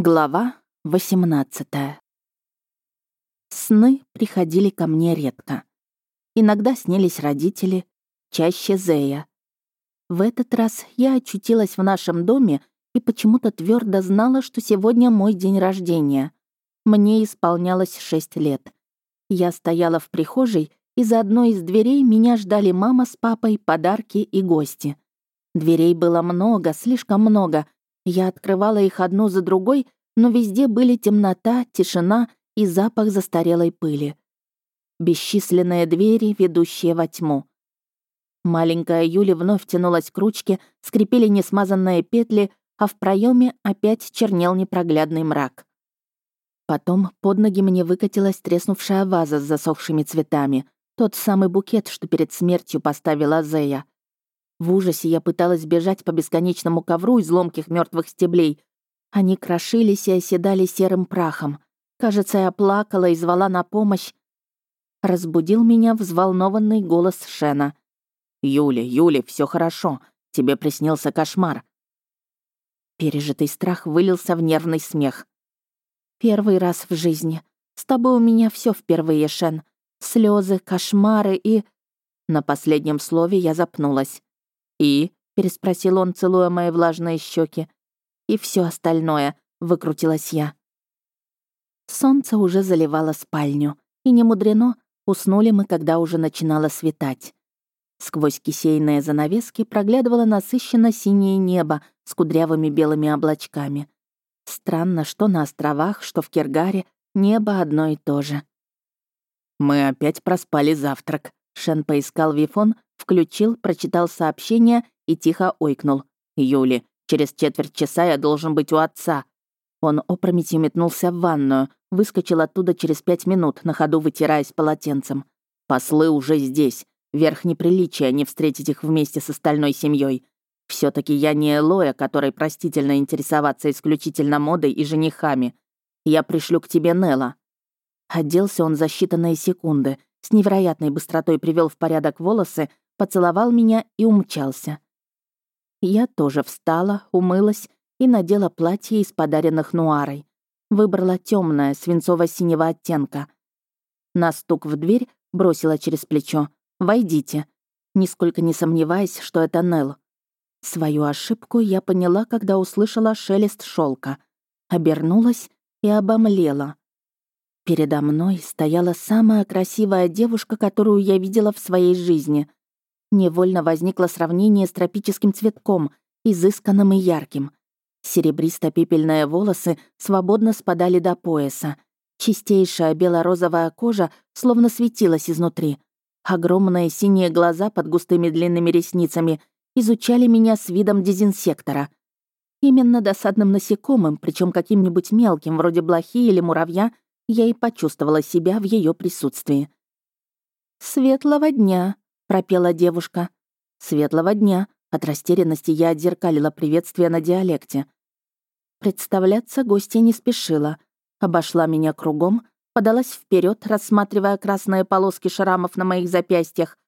Глава 18 Сны приходили ко мне редко. Иногда снились родители, чаще Зея. В этот раз я очутилась в нашем доме и почему-то твердо знала, что сегодня мой день рождения. Мне исполнялось шесть лет. Я стояла в прихожей, и за одной из дверей меня ждали мама с папой, подарки и гости. Дверей было много, слишком много — я открывала их одну за другой, но везде были темнота, тишина и запах застарелой пыли. Бесчисленные двери, ведущие во тьму. Маленькая Юля вновь тянулась к ручке, скрипели несмазанные петли, а в проеме опять чернел непроглядный мрак. Потом под ноги мне выкатилась треснувшая ваза с засохшими цветами, тот самый букет, что перед смертью поставила Зея. В ужасе я пыталась бежать по бесконечному ковру из ломких мертвых стеблей. Они крошились и оседали серым прахом. Кажется, я плакала и звала на помощь. Разбудил меня взволнованный голос Шена. «Юля, Юля, все хорошо. Тебе приснился кошмар». Пережитый страх вылился в нервный смех. «Первый раз в жизни. С тобой у меня все впервые, Шен. Слезы, кошмары и...» На последнем слове я запнулась. «И?» — переспросил он, целуя мои влажные щеки. «И все остальное», — выкрутилась я. Солнце уже заливало спальню, и не мудрено, уснули мы, когда уже начинало светать. Сквозь кисейные занавески проглядывало насыщенно синее небо с кудрявыми белыми облачками. Странно, что на островах, что в Кергаре небо одно и то же. «Мы опять проспали завтрак», — Шен поискал Вифон, Включил, прочитал сообщение и тихо ойкнул. «Юли, через четверть часа я должен быть у отца». Он опрометью метнулся в ванную, выскочил оттуда через пять минут, на ходу вытираясь полотенцем. «Послы уже здесь. Верх неприличия не встретить их вместе с остальной семьей. все таки я не Элоя, которой простительно интересоваться исключительно модой и женихами. Я пришлю к тебе Нелла». Оделся он за считанные секунды, с невероятной быстротой привел в порядок волосы, поцеловал меня и умчался. Я тоже встала, умылась и надела платье из подаренных Нуарой. Выбрала темное, свинцово-синего оттенка. На стук в дверь бросила через плечо. «Войдите», нисколько не сомневаясь, что это Нелл. Свою ошибку я поняла, когда услышала шелест шелка, обернулась и обомлела. Передо мной стояла самая красивая девушка, которую я видела в своей жизни. Невольно возникло сравнение с тропическим цветком, изысканным и ярким. Серебристо-пепельные волосы свободно спадали до пояса. Чистейшая бело-розовая кожа словно светилась изнутри. Огромные синие глаза под густыми длинными ресницами изучали меня с видом дезинсектора. Именно досадным насекомым, причем каким-нибудь мелким, вроде блохи или муравья, я и почувствовала себя в ее присутствии. «Светлого дня!» Пропела девушка. «Светлого дня!» От растерянности я отзеркалила приветствие на диалекте. Представляться гостья не спешила. Обошла меня кругом, подалась вперед, рассматривая красные полоски шрамов на моих запястьях.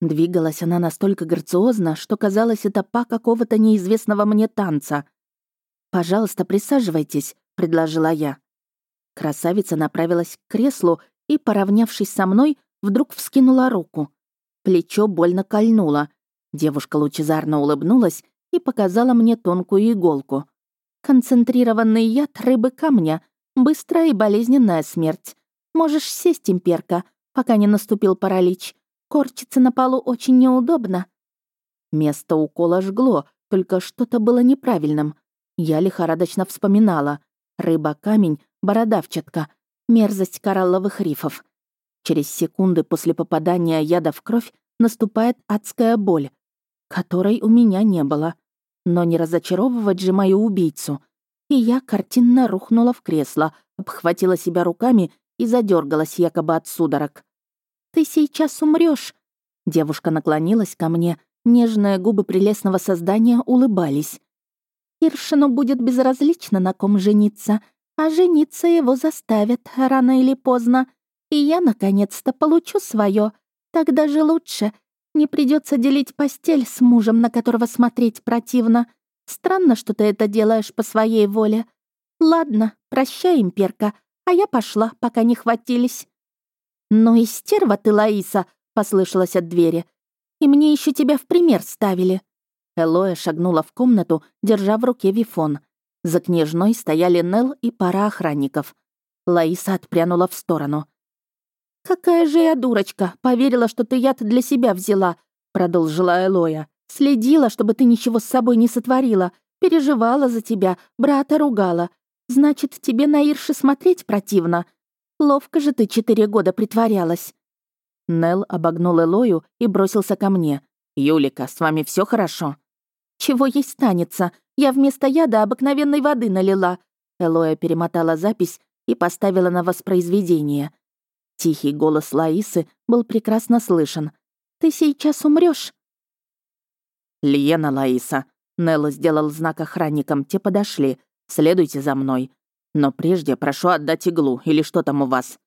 Двигалась она настолько грациозно, что казалось, это па какого-то неизвестного мне танца. «Пожалуйста, присаживайтесь», — предложила я. Красавица направилась к креслу и, поравнявшись со мной, вдруг вскинула руку. Плечо больно кольнуло. Девушка лучезарно улыбнулась и показала мне тонкую иголку. «Концентрированный яд рыбы камня. Быстрая и болезненная смерть. Можешь сесть, имперка, пока не наступил паралич. Корчиться на полу очень неудобно». Место укола жгло, только что-то было неправильным. Я лихорадочно вспоминала. Рыба-камень, бородавчатка, мерзость коралловых рифов. Через секунды после попадания яда в кровь наступает адская боль, которой у меня не было. Но не разочаровывать же мою убийцу. И я картинно рухнула в кресло, обхватила себя руками и задергалась якобы от судорог. «Ты сейчас умрешь. Девушка наклонилась ко мне, нежные губы прелестного создания улыбались. Иршину будет безразлично, на ком жениться, а жениться его заставят рано или поздно. И я, наконец-то, получу свое. Так даже лучше. Не придется делить постель с мужем, на которого смотреть противно. Странно, что ты это делаешь по своей воле. «Ладно, прощай, имперка, а я пошла, пока не хватились». «Ну и стерва ты, Лаиса!» — послышалось от двери. «И мне еще тебя в пример ставили». Элоя шагнула в комнату, держа в руке вифон. За княжной стояли Нел и пара охранников. Лаиса отпрянула в сторону. «Какая же я дурочка! Поверила, что ты яд для себя взяла!» — продолжила Элоя. «Следила, чтобы ты ничего с собой не сотворила. Переживала за тебя, брата ругала. Значит, тебе на Ирши смотреть противно. Ловко же ты четыре года притворялась». Нел обогнул Элою и бросился ко мне. «Юлика, с вами все хорошо?» «Чего есть станется? Я вместо яда обыкновенной воды налила». Элоя перемотала запись и поставила на воспроизведение. Тихий голос Лаисы был прекрасно слышен. «Ты сейчас умрешь. «Лиена Лаиса». Нелла сделал знак охранникам, те подошли. «Следуйте за мной. Но прежде прошу отдать иглу, или что там у вас?»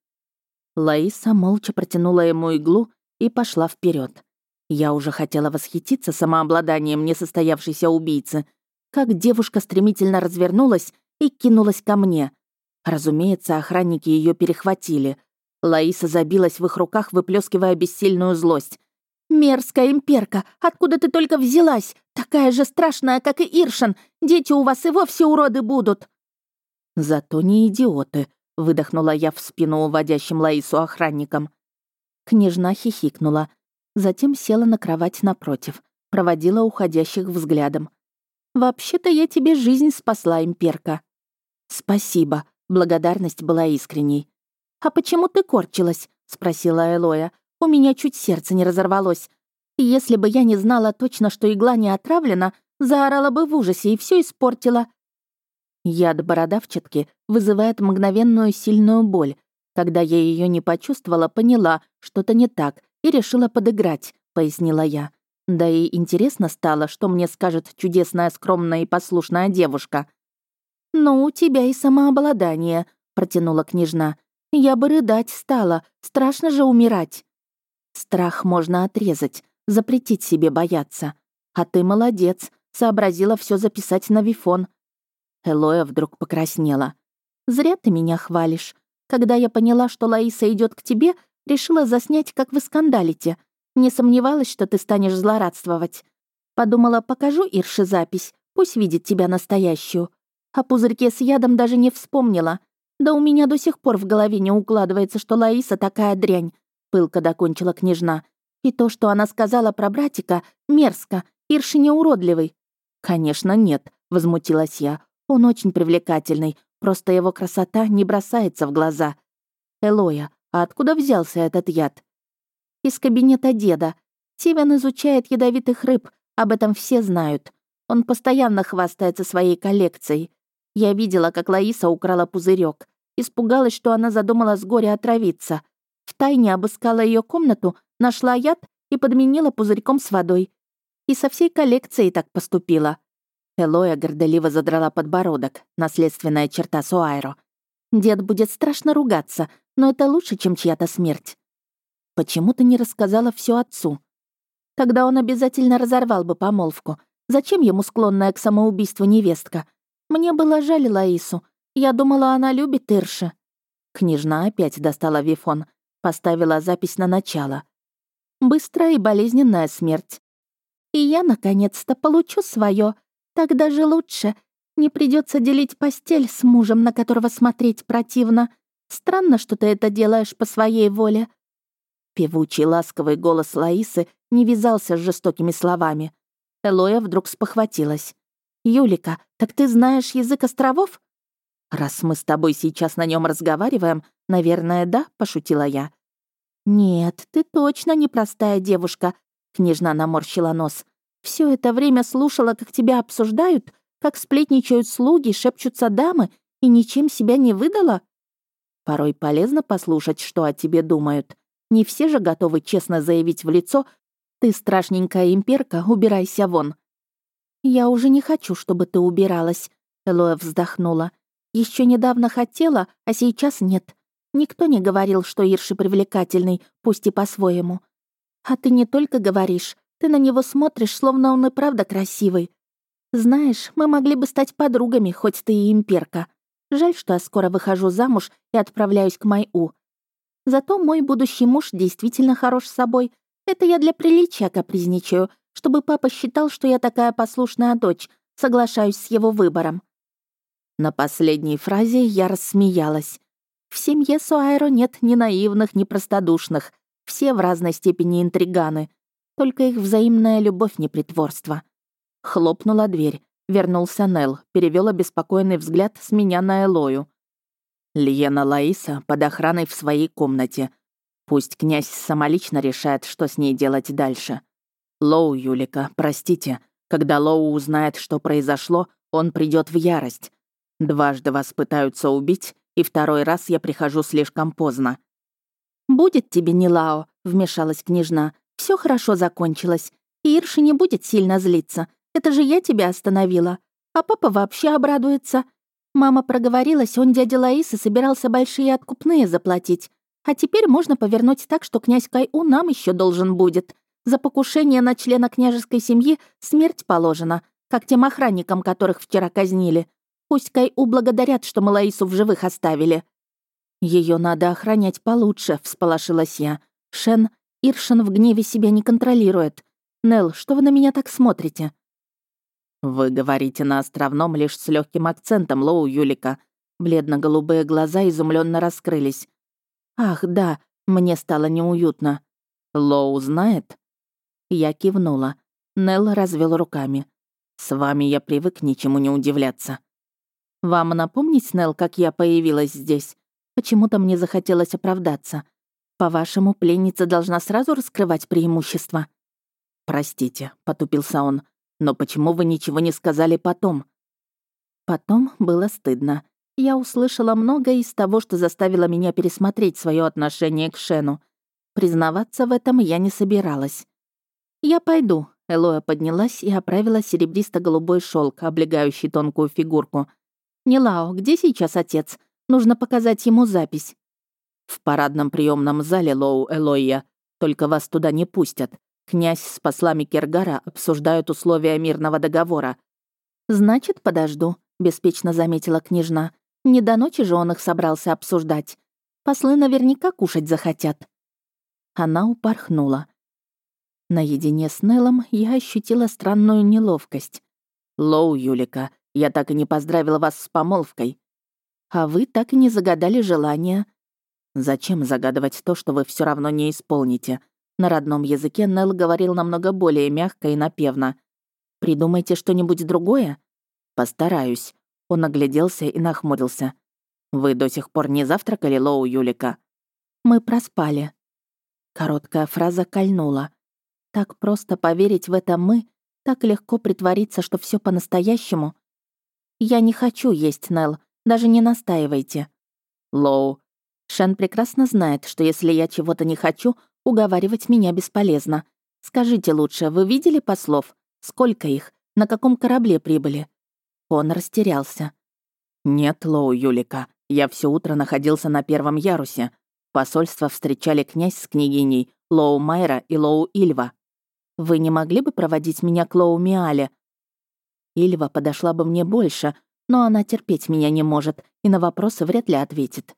Лаиса молча протянула ему иглу и пошла вперед. Я уже хотела восхититься самообладанием несостоявшейся убийцы, как девушка стремительно развернулась и кинулась ко мне. Разумеется, охранники ее перехватили. Лаиса забилась в их руках, выплескивая бессильную злость. «Мерзкая имперка! Откуда ты только взялась? Такая же страшная, как и Иршин! Дети у вас и вовсе уроды будут!» «Зато не идиоты», — выдохнула я в спину уводящим Лаису охранникам. Княжна хихикнула. Затем села на кровать напротив, проводила уходящих взглядом. «Вообще-то я тебе жизнь спасла, имперка». «Спасибо», — благодарность была искренней. «А почему ты корчилась?» — спросила Элоя. «У меня чуть сердце не разорвалось. Если бы я не знала точно, что игла не отравлена, заорала бы в ужасе и все испортила». Яд бородавчатки вызывает мгновенную сильную боль. Когда я ее не почувствовала, поняла, что-то не так, и решила подыграть, пояснила я. Да и интересно стало, что мне скажет чудесная, скромная и послушная девушка. «Ну, у тебя и самообладание», — протянула княжна. Я бы рыдать стала, страшно же умирать. Страх можно отрезать, запретить себе бояться. А ты молодец, сообразила все записать на вифон. Элоя вдруг покраснела. «Зря ты меня хвалишь. Когда я поняла, что Лаиса идет к тебе, решила заснять, как вы скандалите. Не сомневалась, что ты станешь злорадствовать. Подумала, покажу Ирше запись, пусть видит тебя настоящую. О пузырьке с ядом даже не вспомнила. «Да у меня до сих пор в голове не укладывается, что Лаиса такая дрянь», — пылко докончила княжна. «И то, что она сказала про братика, мерзко, Ирши не уродливый». «Конечно, нет», — возмутилась я. «Он очень привлекательный, просто его красота не бросается в глаза». «Элоя, а откуда взялся этот яд?» «Из кабинета деда. Тивен изучает ядовитых рыб, об этом все знают. Он постоянно хвастается своей коллекцией. Я видела, как Лаиса украла пузырек. Испугалась, что она задумала с горя отравиться. Втайне обыскала ее комнату, нашла яд и подменила пузырьком с водой. И со всей коллекцией так поступила. Элоя горделиво задрала подбородок, наследственная черта Суайро. Дед будет страшно ругаться, но это лучше, чем чья-то смерть. Почему ты не рассказала все отцу? Тогда он обязательно разорвал бы помолвку. Зачем ему склонная к самоубийству невестка? Мне было жаль Лаису. Я думала, она любит Ирши. Княжна опять достала вифон, поставила запись на начало. Быстрая и болезненная смерть. И я, наконец-то, получу свое. Так даже лучше. Не придется делить постель с мужем, на которого смотреть противно. Странно, что ты это делаешь по своей воле. Певучий ласковый голос Лаисы не вязался с жестокими словами. Элоя вдруг спохватилась. «Юлика, так ты знаешь язык островов?» «Раз мы с тобой сейчас на нем разговариваем, наверное, да?» — пошутила я. «Нет, ты точно непростая девушка», — княжна наморщила нос. Все это время слушала, как тебя обсуждают, как сплетничают слуги, шепчутся дамы, и ничем себя не выдала?» Порой полезно послушать, что о тебе думают. Не все же готовы честно заявить в лицо «Ты страшненькая имперка, убирайся вон». «Я уже не хочу, чтобы ты убиралась», — Элоя вздохнула. Еще недавно хотела, а сейчас нет. Никто не говорил, что Ирши привлекательный, пусть и по-своему. А ты не только говоришь, ты на него смотришь, словно он и правда красивый. Знаешь, мы могли бы стать подругами, хоть ты и имперка. Жаль, что я скоро выхожу замуж и отправляюсь к Майу. Зато мой будущий муж действительно хорош с собой. Это я для приличия капризничаю, чтобы папа считал, что я такая послушная дочь, соглашаюсь с его выбором». На последней фразе я рассмеялась. В семье Суайро нет ни наивных, ни простодушных. Все в разной степени интриганы. Только их взаимная любовь не притворство. Хлопнула дверь. Вернулся Нел, перевел обеспокоенный взгляд с меня на Элою. Лиена Лаиса под охраной в своей комнате. Пусть князь самолично решает, что с ней делать дальше. Лоу, Юлика, простите, когда Лоу узнает, что произошло, он придет в ярость. Дважды вас пытаются убить, и второй раз я прихожу слишком поздно. «Будет тебе не Лао», — вмешалась княжна. Все хорошо закончилось, и Ирши не будет сильно злиться. Это же я тебя остановила. А папа вообще обрадуется. Мама проговорилась, он дядя Лаисы собирался большие откупные заплатить. А теперь можно повернуть так, что князь Кайу нам еще должен будет. За покушение на члена княжеской семьи смерть положена, как тем охранникам, которых вчера казнили. Пусть Кайу благодарят, что мы Лаису в живых оставили. Ее надо охранять получше», — всполошилась я. «Шен, Иршин в гневе себя не контролирует. Нел, что вы на меня так смотрите?» «Вы говорите на островном лишь с легким акцентом, Лоу Юлика». Бледно-голубые глаза изумленно раскрылись. «Ах, да, мне стало неуютно. Лоу знает?» Я кивнула. Нел развел руками. «С вами я привык ничему не удивляться». «Вам напомнить, Нел, как я появилась здесь? Почему-то мне захотелось оправдаться. По-вашему, пленница должна сразу раскрывать преимущества?» «Простите», — потупился он, «но почему вы ничего не сказали потом?» Потом было стыдно. Я услышала многое из того, что заставило меня пересмотреть свое отношение к Шену. Признаваться в этом я не собиралась. «Я пойду», — Элоя поднялась и оправила серебристо-голубой шелк, облегающий тонкую фигурку. «Нилао, где сейчас отец? Нужно показать ему запись». «В парадном приемном зале, Лоу Элойя. Только вас туда не пустят. Князь с послами Кергара обсуждают условия мирного договора». «Значит, подожду», — беспечно заметила княжна. «Не до ночи же он их собрался обсуждать. Послы наверняка кушать захотят». Она упорхнула. Наедине с Неллом я ощутила странную неловкость. «Лоу, Юлика, я так и не поздравила вас с помолвкой. А вы так и не загадали желание. Зачем загадывать то, что вы все равно не исполните? На родном языке Нелл говорил намного более мягко и напевно. «Придумайте что-нибудь другое?» «Постараюсь». Он огляделся и нахмурился. «Вы до сих пор не завтракали, Лоу Юлика?» «Мы проспали». Короткая фраза кольнула. Так просто поверить в это «мы», так легко притвориться, что все по-настоящему. «Я не хочу есть, Нелл, даже не настаивайте». «Лоу, Шен прекрасно знает, что если я чего-то не хочу, уговаривать меня бесполезно. Скажите лучше, вы видели послов? Сколько их? На каком корабле прибыли?» Он растерялся. «Нет, Лоу Юлика, я все утро находился на первом ярусе. Посольство встречали князь с княгиней, Лоу Майра и Лоу Ильва. Вы не могли бы проводить меня к Лоу Миале?» Ильва подошла бы мне больше, но она терпеть меня не может и на вопросы вряд ли ответит.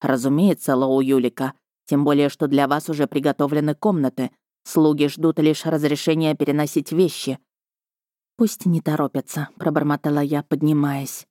«Разумеется, Лоу Юлика. Тем более, что для вас уже приготовлены комнаты. Слуги ждут лишь разрешения переносить вещи». «Пусть не торопятся», — пробормотала я, поднимаясь.